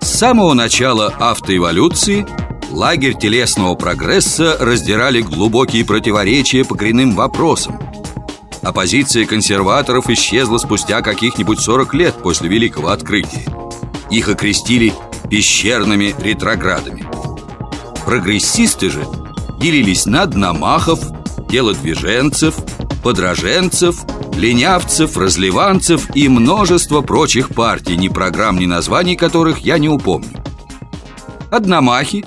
С самого начала автоэволюции лагерь телесного прогресса раздирали глубокие противоречия по коренным вопросам. Оппозиция консерваторов исчезла спустя каких-нибудь 40 лет после Великого Открытия. Их окрестили пещерными ретроградами. Прогрессисты же делились на дномахов, телодвиженцев, подраженцев, ленявцев, разливанцев и множество прочих партий, ни программ, ни названий которых я не упомню. Одномахи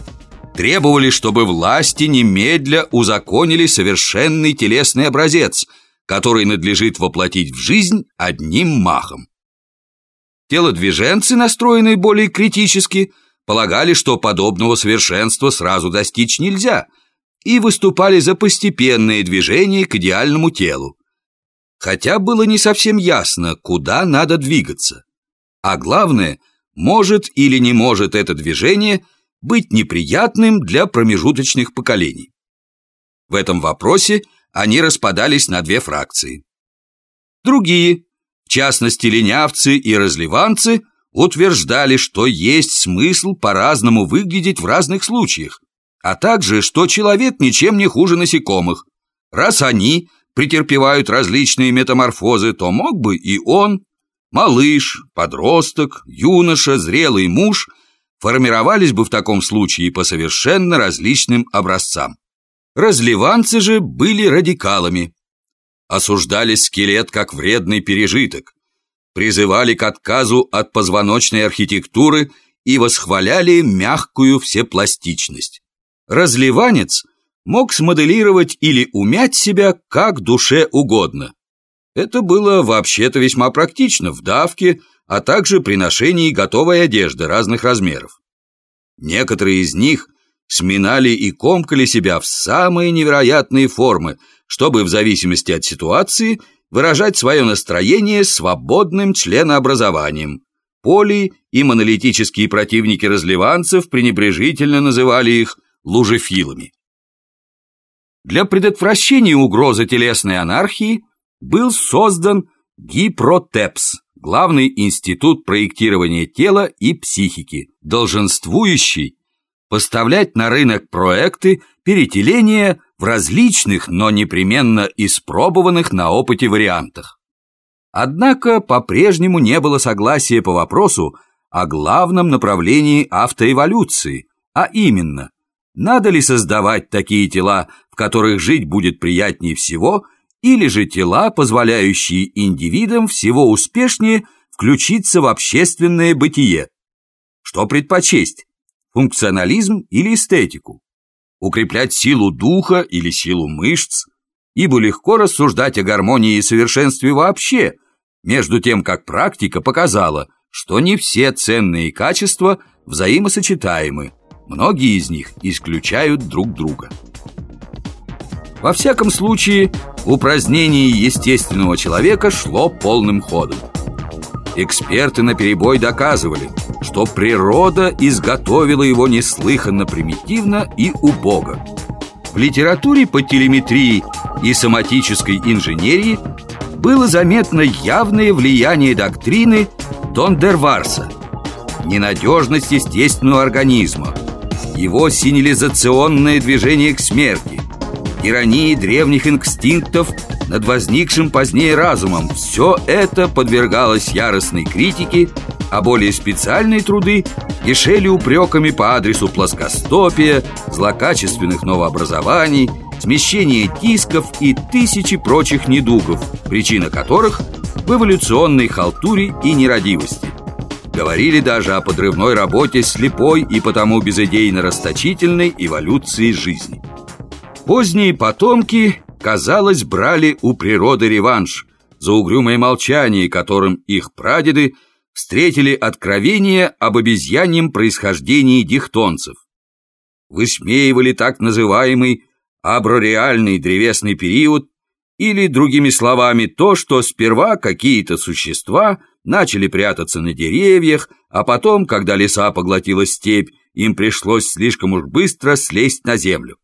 требовали, чтобы власти немедля узаконили совершенный телесный образец, который надлежит воплотить в жизнь одним махом. Телодвиженцы, настроенные более критически, полагали, что подобного совершенства сразу достичь нельзя, и выступали за постепенное движение к идеальному телу. Хотя было не совсем ясно, куда надо двигаться. А главное, может или не может это движение быть неприятным для промежуточных поколений. В этом вопросе они распадались на две фракции. Другие, в частности ленявцы и разливанцы, утверждали, что есть смысл по-разному выглядеть в разных случаях, а также, что человек ничем не хуже насекомых, раз они претерпевают различные метаморфозы, то мог бы и он, малыш, подросток, юноша, зрелый муж, формировались бы в таком случае по совершенно различным образцам. Разливанцы же были радикалами. Осуждали скелет как вредный пережиток, призывали к отказу от позвоночной архитектуры и восхваляли мягкую всепластичность. Разливанец – мог смоделировать или умять себя как душе угодно. Это было вообще-то весьма практично в давке, а также при ношении готовой одежды разных размеров. Некоторые из них сминали и комкали себя в самые невероятные формы, чтобы в зависимости от ситуации выражать свое настроение свободным членообразованием. Поли и монолитические противники разливанцев пренебрежительно называли их лужефилами. Для предотвращения угрозы телесной анархии был создан Гипротепс, главный институт проектирования тела и психики, долженствующий поставлять на рынок проекты перетеления в различных, но непременно испробованных на опыте вариантах. Однако по-прежнему не было согласия по вопросу о главном направлении автоэволюции, а именно, надо ли создавать такие тела, в которых жить будет приятнее всего, или же тела, позволяющие индивидам всего успешнее включиться в общественное бытие? Что предпочесть? Функционализм или эстетику? Укреплять силу духа или силу мышц? Ибо легко рассуждать о гармонии и совершенстве вообще, между тем, как практика показала, что не все ценные качества взаимосочетаемы, Многие из них исключают друг друга. Во всяком случае, упразднение естественного человека шло полным ходом. Эксперты на перебой доказывали, что природа изготовила его неслыханно примитивно и убого. В литературе по телеметрии и соматической инженерии было заметно явное влияние доктрины Дондерварса – ненадежность естественного организма – его синилизационное движение к смерти, тирании древних инстинктов над возникшим позднее разумом, все это подвергалось яростной критике, а более специальные труды кишели упреками по адресу плоскостопия, злокачественных новообразований, смещения дисков и тысячи прочих недугов, причина которых в эволюционной халтуре и нерадивости. Говорили даже о подрывной работе слепой и потому безыдейно-расточительной эволюции жизни. Поздние потомки, казалось, брали у природы реванш за угрюмое молчание, которым их прадеды встретили откровение об обезьяньем происхождении дихтонцев. Высмеивали так называемый аброреальный древесный период или, другими словами, то, что сперва какие-то существа – начали прятаться на деревьях, а потом, когда леса поглотила степь им пришлось слишком уж быстро слезть на землю.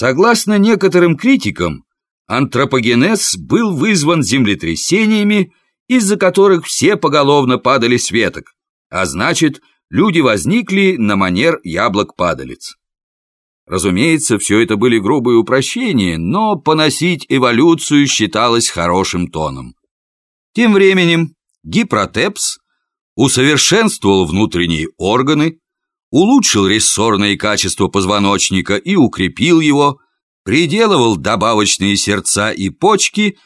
Согласно некоторым критикам, антропогенез был вызван землетрясениями, из-за которых все поголовно падали с веток, а значит, люди возникли на манер яблок-падалиц. Разумеется, все это были грубые упрощения, но поносить эволюцию считалось хорошим тоном. Тем временем Гипротепс усовершенствовал внутренние органы, улучшил рессорные качества позвоночника и укрепил его, приделывал добавочные сердца и почки,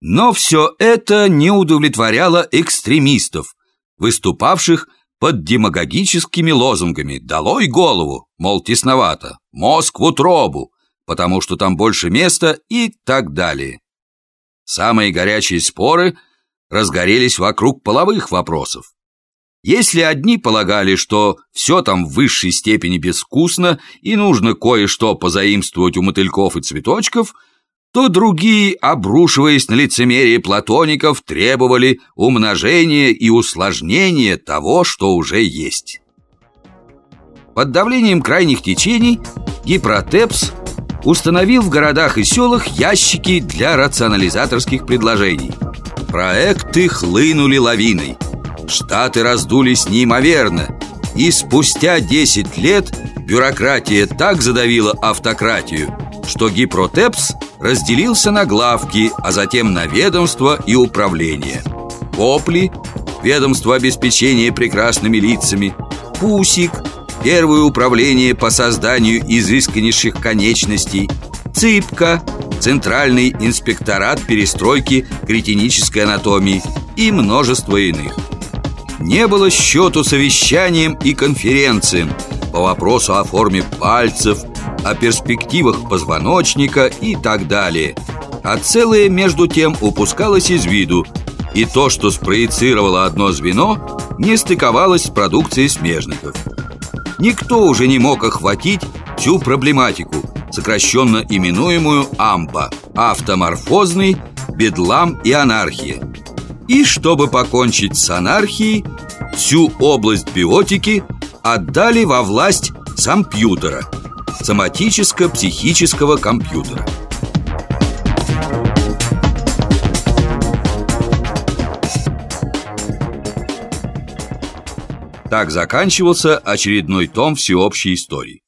но все это не удовлетворяло экстремистов, выступавших под демагогическими лозунгами «Долой голову!», мол, тесновато, «Мозг в утробу!», потому что там больше места и так далее. Самые горячие споры разгорелись вокруг половых вопросов. Если одни полагали, что все там в высшей степени безвкусно и нужно кое-что позаимствовать у мотыльков и цветочков – то другие, обрушиваясь на лицемерие платоников, требовали умножения и усложнения того, что уже есть. Под давлением крайних течений Гипротепс установил в городах и селах ящики для рационализаторских предложений. Проекты хлынули лавиной. Штаты раздулись неимоверно, и спустя 10 лет бюрократия так задавила автократию, что Гипротепс разделился на главки, а затем на ведомство и управление. Копли – ведомство обеспечения прекрасными лицами, Пусик – первое управление по созданию изысканнейших конечностей, Цыпка – центральный инспекторат перестройки кретинической анатомии и множество иных. Не было счету совещаниям и конференциям по вопросу о форме пальцев, о перспективах позвоночника и так далее. А целое, между тем, упускалось из виду, и то, что спроецировало одно звено, не стыковалось с продукцией смежников. Никто уже не мог охватить всю проблематику, сокращенно именуемую АМПА – автоморфозный, бедлам и анархия. И чтобы покончить с анархией, всю область биотики отдали во власть компьютера – соматическо-психического компьютера. Так заканчивался очередной том всеобщей истории.